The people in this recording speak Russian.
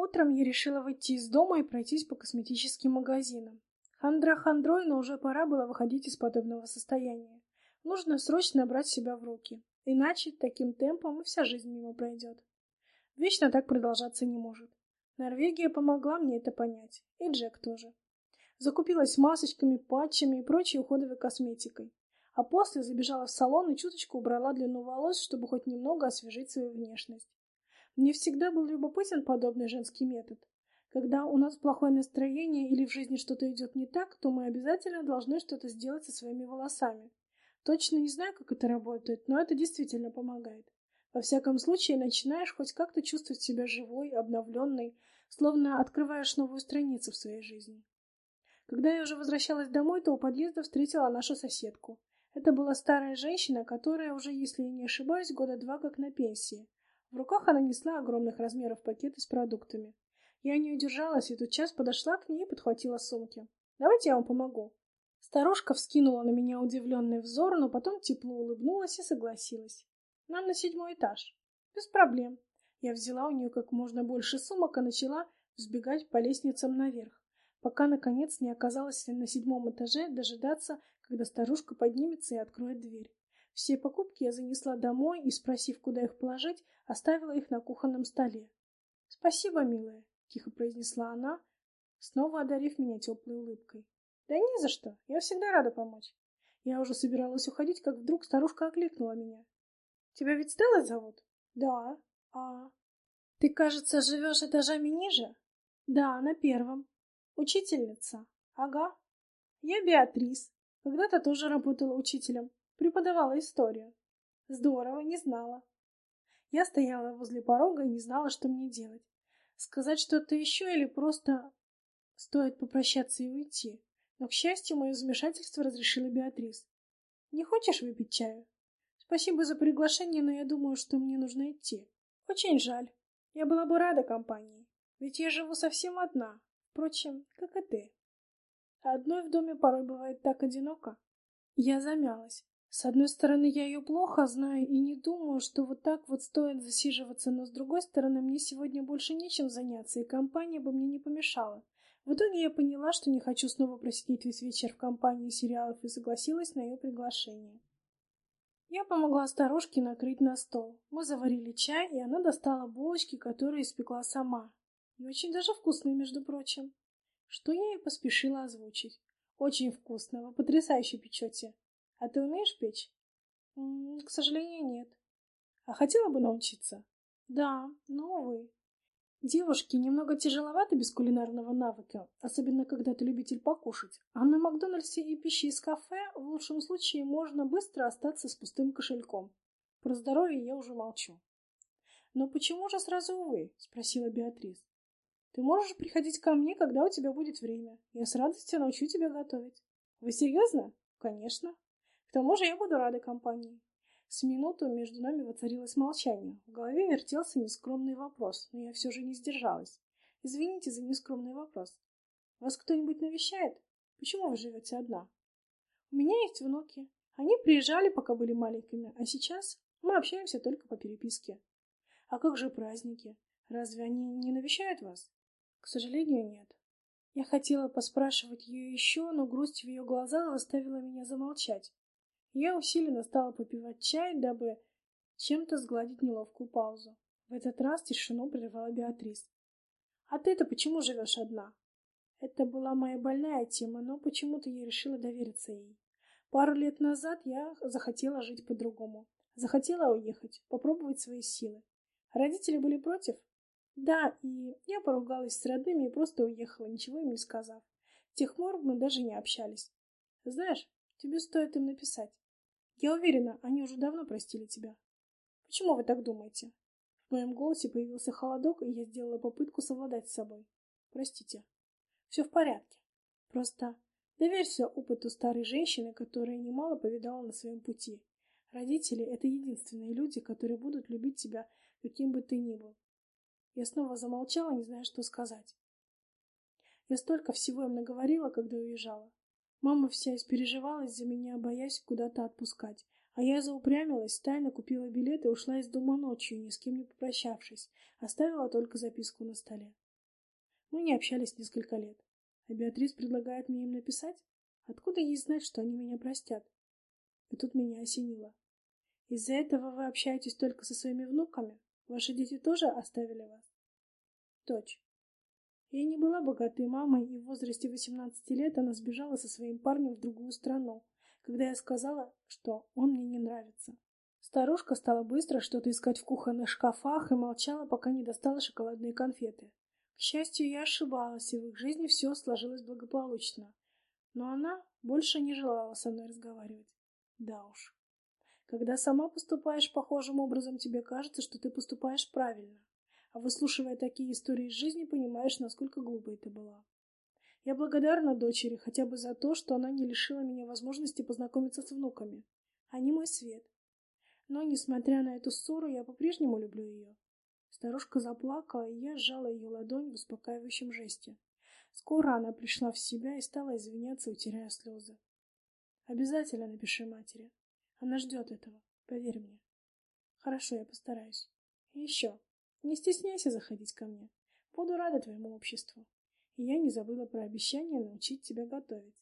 Утром я решила выйти из дома и пройтись по косметическим магазинам. Хандра хандрой, но уже пора было выходить из подобного состояния. Нужно срочно брать себя в руки, иначе таким темпом и вся жизнь мимо пройдет. Вечно так продолжаться не может. Норвегия помогла мне это понять, и Джек тоже. Закупилась масочками, патчами и прочей уходовой косметикой. А после забежала в салон и чуточку убрала длину волос, чтобы хоть немного освежить свою внешность. Мне всегда был любопытен подобный женский метод. Когда у нас плохое настроение или в жизни что-то идет не так, то мы обязательно должны что-то сделать со своими волосами. Точно не знаю, как это работает, но это действительно помогает. Во всяком случае, начинаешь хоть как-то чувствовать себя живой, обновленной, словно открываешь новую страницу в своей жизни. Когда я уже возвращалась домой, то у подъезда встретила нашу соседку. Это была старая женщина, которая уже, если я не ошибаюсь, года два как на пенсии. В руках она несла огромных размеров пакеты с продуктами. Я не удержалась и тотчас подошла к ней и подхватила сумки. «Давайте я вам помогу». Старушка вскинула на меня удивленный взор, но потом тепло улыбнулась и согласилась. «Нам на седьмой этаж». «Без проблем». Я взяла у нее как можно больше сумок и начала взбегать по лестницам наверх, пока, наконец, не оказалась на седьмом этаже дожидаться, когда старушка поднимется и откроет дверь. Все покупки я занесла домой и, спросив, куда их положить, оставила их на кухонном столе. — Спасибо, милая, — тихо произнесла она, снова одарив меня теплой улыбкой. — Да не за что, я всегда рада помочь. Я уже собиралась уходить, как вдруг старушка окликнула меня. — Тебя ведь Стеллой зовут? — Да. — А... — Ты, кажется, живешь этажами ниже? — Да, на первом. — Учительница? — Ага. — Я Беатрис. Когда-то тоже работала учителем. Преподавала историю. Здорово, не знала. Я стояла возле порога и не знала, что мне делать. Сказать что-то еще или просто стоит попрощаться и уйти. Но, к счастью, мое замешательство разрешила Беатрис. «Не хочешь выпить чаю?» «Спасибо за приглашение, но я думаю, что мне нужно идти. Очень жаль. Я была бы рада компании. Ведь я живу совсем одна. Впрочем, как и ты. Одной в доме порой бывает так одиноко». Я замялась. С одной стороны, я ее плохо знаю и не думаю, что вот так вот стоит засиживаться, но с другой стороны, мне сегодня больше нечем заняться, и компания бы мне не помешала. В итоге я поняла, что не хочу снова просидеть весь вечер в компании сериалов и согласилась на ее приглашение. Я помогла старушке накрыть на стол. Мы заварили чай, и она достала булочки, которые испекла сама. И очень даже вкусные, между прочим. Что я и поспешила озвучить. Очень вкусно, вы потрясающе печете. А ты умеешь печь? М -м, к сожалению, нет. А хотела бы научиться? Да, но, увы. Девушке немного тяжеловато без кулинарного навыка, особенно когда ты любитель покушать. А на Макдональдсе и пище из кафе в лучшем случае можно быстро остаться с пустым кошельком. Про здоровье я уже молчу. «Но почему же сразу увы?» — спросила Беатрис. «Ты можешь приходить ко мне, когда у тебя будет время. Я с радостью научу тебя готовить». «Вы серьезно?» «Конечно. К тому же я буду рада компании. С минуту между нами воцарилось молчание. В голове вертелся нескромный вопрос, но я все же не сдержалась. Извините за нескромный вопрос. Вас кто-нибудь навещает? Почему вы живете одна? У меня есть внуки. Они приезжали, пока были маленькими, а сейчас мы общаемся только по переписке. А как же праздники? Разве они не навещают вас? К сожалению, нет. Я хотела поспрашивать ее еще, но грусть в ее глазах заставила меня замолчать. Я усиленно стала попивать чай, дабы чем-то сгладить неловкую паузу. В этот раз тишину прервала Беатрис. «А ты-то почему живешь одна?» Это была моя больная тема, но почему-то я решила довериться ей. Пару лет назад я захотела жить по-другому. Захотела уехать, попробовать свои силы. Родители были против? Да, и я поругалась с родными и просто уехала, ничего им не сказав. С тех пор мы даже не общались. Знаешь, Тебе стоит им написать. Я уверена, они уже давно простили тебя. Почему вы так думаете? В моем голосе появился холодок, и я сделала попытку совладать с собой. Простите. Все в порядке. Просто доверься опыту старой женщины, которая немало повидала на своем пути. Родители — это единственные люди, которые будут любить тебя, каким бы ты ни был. Я снова замолчала, не зная, что сказать. Я столько всего им наговорила, когда уезжала. Мама вся испереживалась за меня, боясь куда-то отпускать. А я заупрямилась, тайно купила билет и ушла из дома ночью, ни с кем не попрощавшись. Оставила только записку на столе. Мы не общались несколько лет. А Беатрис предлагает мне им написать? Откуда ей знать, что они меня простят? И тут меня осенило. Из-за этого вы общаетесь только со своими внуками? Ваши дети тоже оставили вас? Дочь. Я не была богатой мамой, и в возрасте 18 лет она сбежала со своим парнем в другую страну, когда я сказала, что он мне не нравится. Старушка стала быстро что-то искать в кухонных шкафах и молчала, пока не достала шоколадные конфеты. К счастью, я ошибалась, и в их жизни все сложилось благополучно. Но она больше не желала со мной разговаривать. Да уж. Когда сама поступаешь похожим образом, тебе кажется, что ты поступаешь правильно. Выслушивая такие истории из жизни, понимаешь, насколько глупой ты была. Я благодарна дочери хотя бы за то, что она не лишила меня возможности познакомиться с внуками. Они мой свет. Но, несмотря на эту ссору, я по-прежнему люблю ее. Старушка заплакала, и я сжала ее ладонь в успокаивающем жесте. Скоро она пришла в себя и стала извиняться, утирая слезы. Обязательно напиши матери. Она ждет этого, поверь мне. Хорошо, я постараюсь. И еще. Не стесняйся заходить ко мне. Буду рада твоему обществу. И я не забыла про обещание научить тебя готовить.